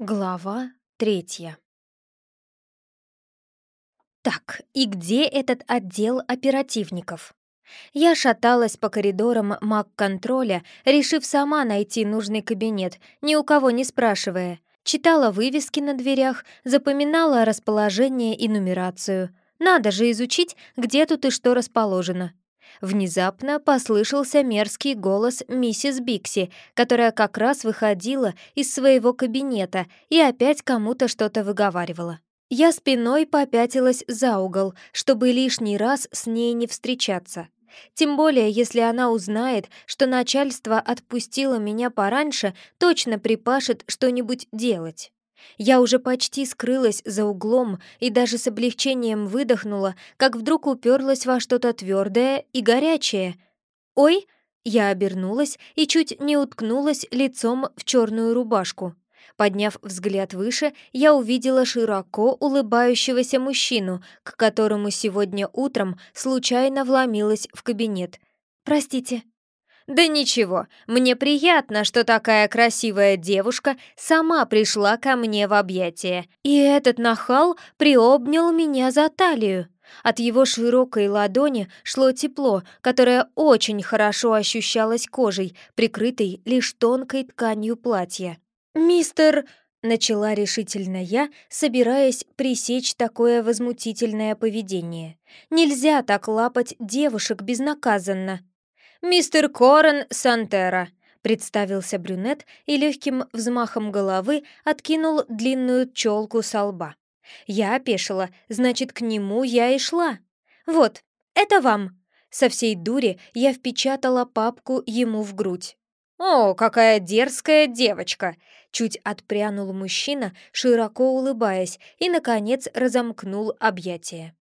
Глава третья Так, и где этот отдел оперативников? Я шаталась по коридорам маг-контроля, решив сама найти нужный кабинет, ни у кого не спрашивая. Читала вывески на дверях, запоминала расположение и нумерацию. Надо же изучить, где тут и что расположено. Внезапно послышался мерзкий голос миссис Бикси, которая как раз выходила из своего кабинета и опять кому-то что-то выговаривала. Я спиной попятилась за угол, чтобы лишний раз с ней не встречаться. Тем более, если она узнает, что начальство отпустило меня пораньше, точно припашет что-нибудь делать. Я уже почти скрылась за углом и даже с облегчением выдохнула, как вдруг уперлась во что-то твердое и горячее. «Ой!» Я обернулась и чуть не уткнулась лицом в черную рубашку. Подняв взгляд выше, я увидела широко улыбающегося мужчину, к которому сегодня утром случайно вломилась в кабинет. «Простите», «Да ничего, мне приятно, что такая красивая девушка сама пришла ко мне в объятия. И этот нахал приобнял меня за талию. От его широкой ладони шло тепло, которое очень хорошо ощущалось кожей, прикрытой лишь тонкой тканью платья. «Мистер...» — начала решительно я, собираясь пресечь такое возмутительное поведение. «Нельзя так лапать девушек безнаказанно». «Мистер Корен Сантера», — представился брюнет и легким взмахом головы откинул длинную челку со лба. Я опешила, значит, к нему я и шла. «Вот, это вам!» Со всей дури я впечатала папку ему в грудь. «О, какая дерзкая девочка!» Чуть отпрянул мужчина, широко улыбаясь, и, наконец, разомкнул объятия.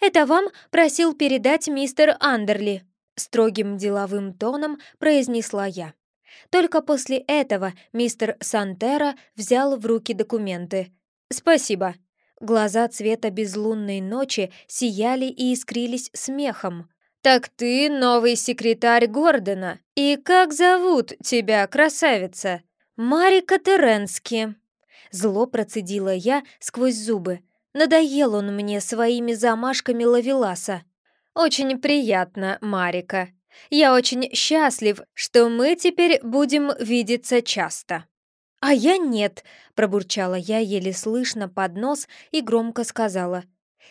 «Это вам просил передать мистер Андерли», Строгим деловым тоном произнесла я. Только после этого мистер Сантера взял в руки документы. «Спасибо». Глаза цвета безлунной ночи сияли и искрились смехом. «Так ты новый секретарь Гордона. И как зовут тебя, красавица?» «Марика Теренски». Зло процедила я сквозь зубы. Надоел он мне своими замашками лавеласа. «Очень приятно, Марика. Я очень счастлив, что мы теперь будем видеться часто». «А я нет», — пробурчала я еле слышно под нос и громко сказала.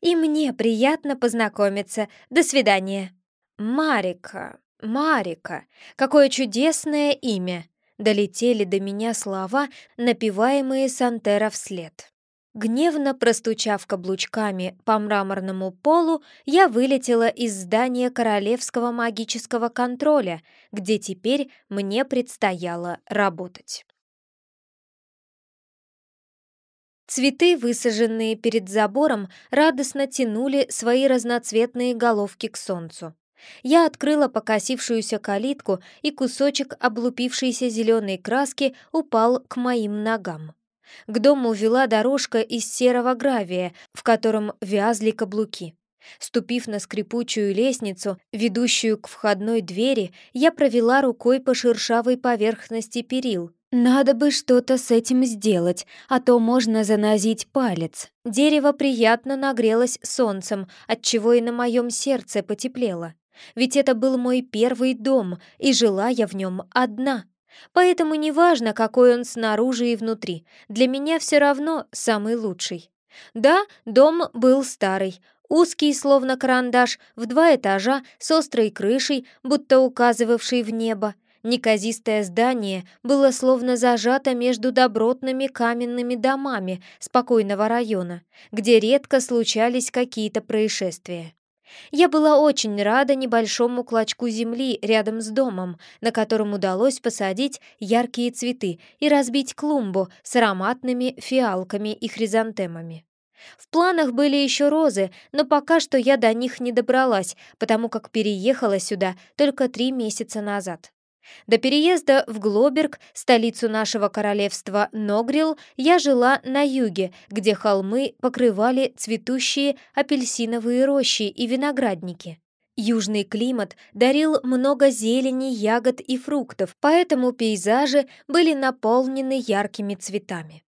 «И мне приятно познакомиться. До свидания». «Марика, Марика, какое чудесное имя!» Долетели до меня слова, напеваемые Сантера вслед. Гневно простучав каблучками по мраморному полу, я вылетела из здания Королевского магического контроля, где теперь мне предстояло работать. Цветы, высаженные перед забором, радостно тянули свои разноцветные головки к солнцу. Я открыла покосившуюся калитку, и кусочек облупившейся зеленой краски упал к моим ногам. К дому вела дорожка из серого гравия, в котором вязли каблуки. Ступив на скрипучую лестницу, ведущую к входной двери, я провела рукой по шершавой поверхности перил. Надо бы что-то с этим сделать, а то можно занозить палец. Дерево приятно нагрелось солнцем, отчего и на моем сердце потеплело. Ведь это был мой первый дом, и жила я в нем одна. Поэтому неважно, какой он снаружи и внутри, для меня все равно самый лучший. Да, дом был старый, узкий, словно карандаш, в два этажа, с острой крышей, будто указывавший в небо. Неказистое здание было словно зажато между добротными каменными домами спокойного района, где редко случались какие-то происшествия. Я была очень рада небольшому клочку земли рядом с домом, на котором удалось посадить яркие цветы и разбить клумбу с ароматными фиалками и хризантемами. В планах были еще розы, но пока что я до них не добралась, потому как переехала сюда только три месяца назад. До переезда в Глоберг, столицу нашего королевства Ногрил, я жила на юге, где холмы покрывали цветущие апельсиновые рощи и виноградники. Южный климат дарил много зелени, ягод и фруктов, поэтому пейзажи были наполнены яркими цветами.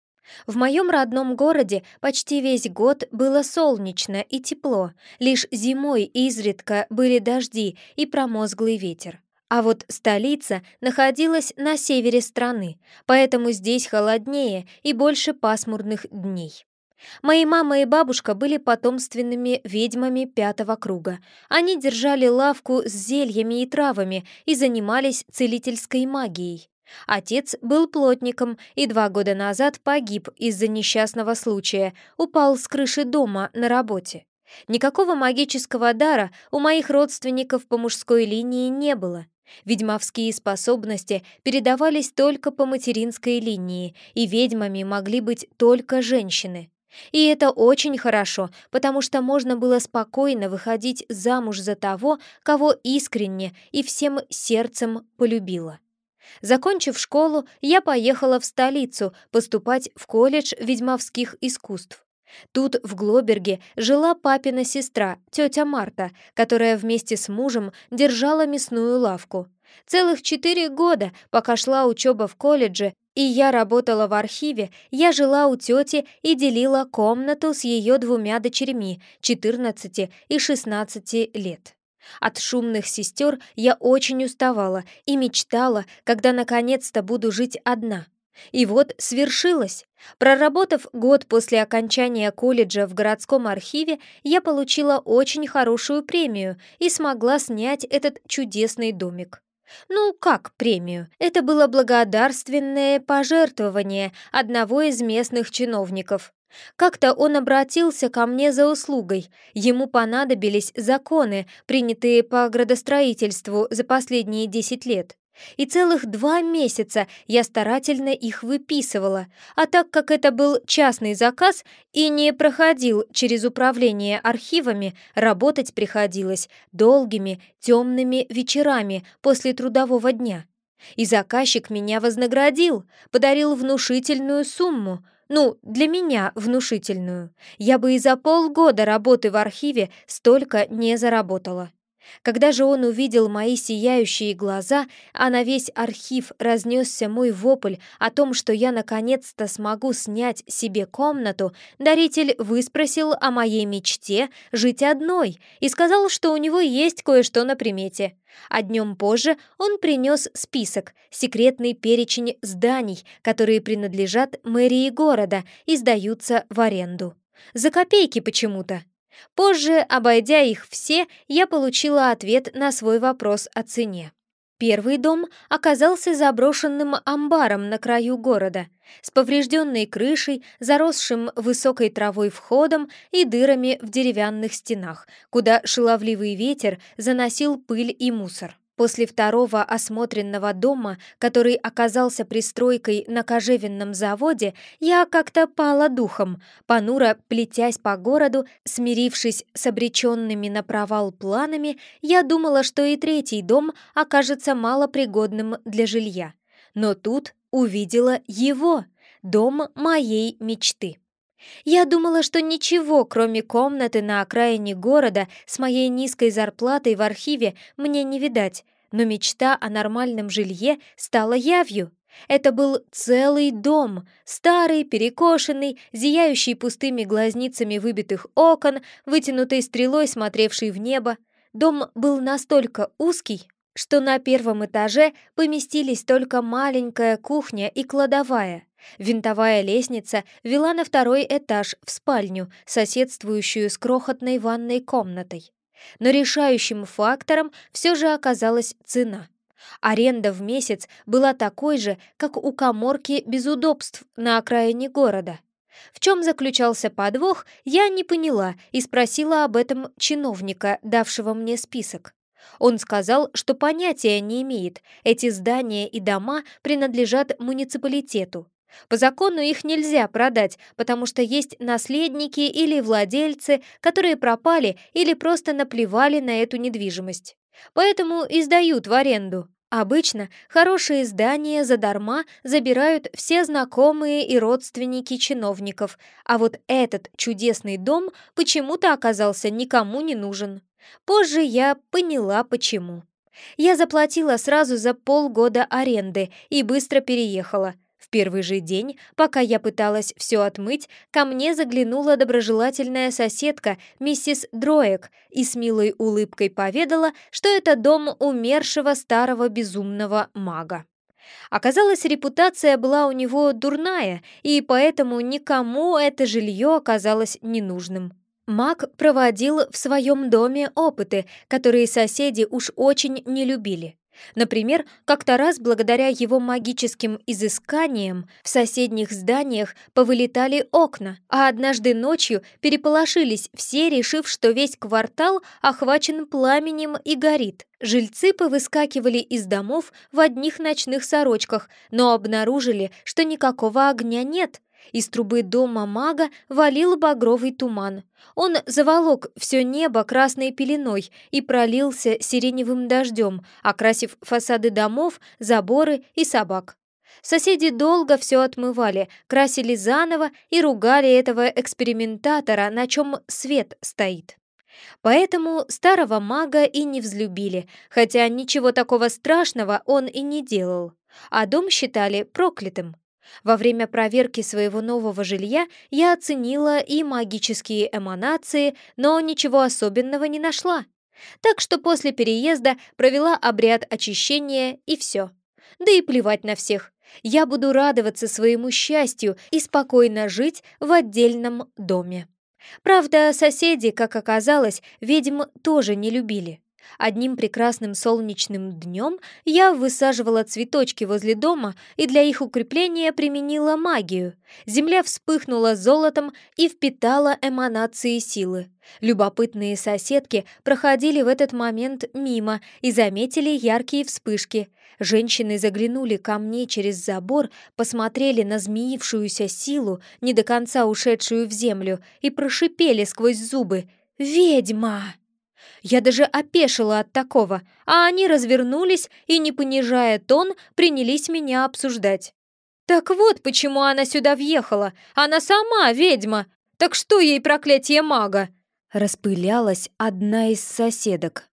В моем родном городе почти весь год было солнечно и тепло, лишь зимой изредка были дожди и промозглый ветер. А вот столица находилась на севере страны, поэтому здесь холоднее и больше пасмурных дней. Мои мама и бабушка были потомственными ведьмами пятого круга. Они держали лавку с зельями и травами и занимались целительской магией. Отец был плотником и два года назад погиб из-за несчастного случая, упал с крыши дома на работе. Никакого магического дара у моих родственников по мужской линии не было. Ведьмовские способности передавались только по материнской линии, и ведьмами могли быть только женщины. И это очень хорошо, потому что можно было спокойно выходить замуж за того, кого искренне и всем сердцем полюбила. Закончив школу, я поехала в столицу поступать в колледж ведьмовских искусств. Тут, в Глоберге, жила папина сестра, тетя Марта, которая вместе с мужем держала мясную лавку. Целых четыре года, пока шла учеба в колледже, и я работала в архиве, я жила у тети и делила комнату с ее двумя дочерьми, 14 и 16 лет. От шумных сестер я очень уставала и мечтала, когда наконец-то буду жить одна. И вот свершилось. Проработав год после окончания колледжа в городском архиве, я получила очень хорошую премию и смогла снять этот чудесный домик. Ну, как премию? Это было благодарственное пожертвование одного из местных чиновников. Как-то он обратился ко мне за услугой. Ему понадобились законы, принятые по градостроительству за последние 10 лет. И целых два месяца я старательно их выписывала, а так как это был частный заказ и не проходил через управление архивами, работать приходилось долгими темными вечерами после трудового дня. И заказчик меня вознаградил, подарил внушительную сумму, ну, для меня внушительную. Я бы и за полгода работы в архиве столько не заработала. Когда же он увидел мои сияющие глаза, а на весь архив разнесся мой вопль о том, что я наконец-то смогу снять себе комнату, даритель выспросил о моей мечте жить одной и сказал, что у него есть кое-что на примете. А днем позже он принес список, секретный перечень зданий, которые принадлежат мэрии города и сдаются в аренду. За копейки почему-то. Позже, обойдя их все, я получила ответ на свой вопрос о цене. Первый дом оказался заброшенным амбаром на краю города, с поврежденной крышей, заросшим высокой травой входом и дырами в деревянных стенах, куда шаловливый ветер заносил пыль и мусор. После второго осмотренного дома, который оказался пристройкой на кожевенном заводе, я как-то пала духом, понуро плетясь по городу, смирившись с обреченными на провал планами, я думала, что и третий дом окажется малопригодным для жилья. Но тут увидела его, дом моей мечты. Я думала, что ничего, кроме комнаты на окраине города с моей низкой зарплатой в архиве, мне не видать, но мечта о нормальном жилье стала явью. Это был целый дом, старый, перекошенный, зияющий пустыми глазницами выбитых окон, вытянутой стрелой смотревший в небо. Дом был настолько узкий, что на первом этаже поместились только маленькая кухня и кладовая. Винтовая лестница вела на второй этаж в спальню, соседствующую с крохотной ванной комнатой. Но решающим фактором все же оказалась цена. Аренда в месяц была такой же, как у коморки без удобств на окраине города. В чем заключался подвох, я не поняла и спросила об этом чиновника, давшего мне список. Он сказал, что понятия не имеет, эти здания и дома принадлежат муниципалитету. По закону их нельзя продать, потому что есть наследники или владельцы, которые пропали или просто наплевали на эту недвижимость. Поэтому и сдают в аренду. Обычно хорошие здания задарма забирают все знакомые и родственники чиновников, а вот этот чудесный дом почему-то оказался никому не нужен. Позже я поняла, почему. Я заплатила сразу за полгода аренды и быстро переехала – Первый же день, пока я пыталась все отмыть, ко мне заглянула доброжелательная соседка, миссис Дроек, и с милой улыбкой поведала, что это дом умершего старого безумного мага. Оказалось, репутация была у него дурная, и поэтому никому это жилье оказалось ненужным. Маг проводил в своем доме опыты, которые соседи уж очень не любили. Например, как-то раз благодаря его магическим изысканиям в соседних зданиях повылетали окна, а однажды ночью переполошились все, решив, что весь квартал охвачен пламенем и горит. Жильцы повыскакивали из домов в одних ночных сорочках, но обнаружили, что никакого огня нет. Из трубы дома мага валил багровый туман. Он заволок все небо красной пеленой и пролился сиреневым дождем, окрасив фасады домов, заборы и собак. Соседи долго все отмывали, красили заново и ругали этого экспериментатора, на чем свет стоит. Поэтому старого мага и не взлюбили, хотя ничего такого страшного он и не делал. А дом считали проклятым. Во время проверки своего нового жилья я оценила и магические эманации, но ничего особенного не нашла. Так что после переезда провела обряд очищения и все. Да и плевать на всех. Я буду радоваться своему счастью и спокойно жить в отдельном доме. Правда, соседи, как оказалось, ведьм тоже не любили. Одним прекрасным солнечным днем я высаживала цветочки возле дома и для их укрепления применила магию. Земля вспыхнула золотом и впитала эманации силы. Любопытные соседки проходили в этот момент мимо и заметили яркие вспышки. Женщины заглянули ко мне через забор, посмотрели на змеившуюся силу, не до конца ушедшую в землю, и прошипели сквозь зубы «Ведьма!». Я даже опешила от такого, а они развернулись и, не понижая тон, принялись меня обсуждать. «Так вот почему она сюда въехала. Она сама ведьма. Так что ей проклятие мага?» Распылялась одна из соседок.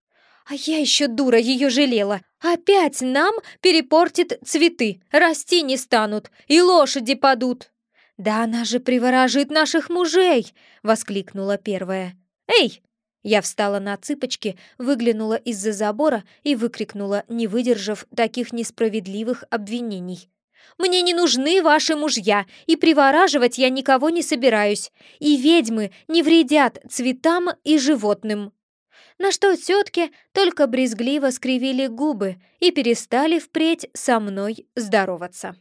«А я еще дура ее жалела. Опять нам перепортит цветы, расти не станут, и лошади падут». «Да она же приворожит наших мужей!» — воскликнула первая. «Эй, я встала на цыпочки, выглянула из-за забора и выкрикнула, не выдержав таких несправедливых обвинений. «Мне не нужны ваши мужья, и привораживать я никого не собираюсь, и ведьмы не вредят цветам и животным». На что тетки только брезгливо скривили губы и перестали впредь со мной здороваться.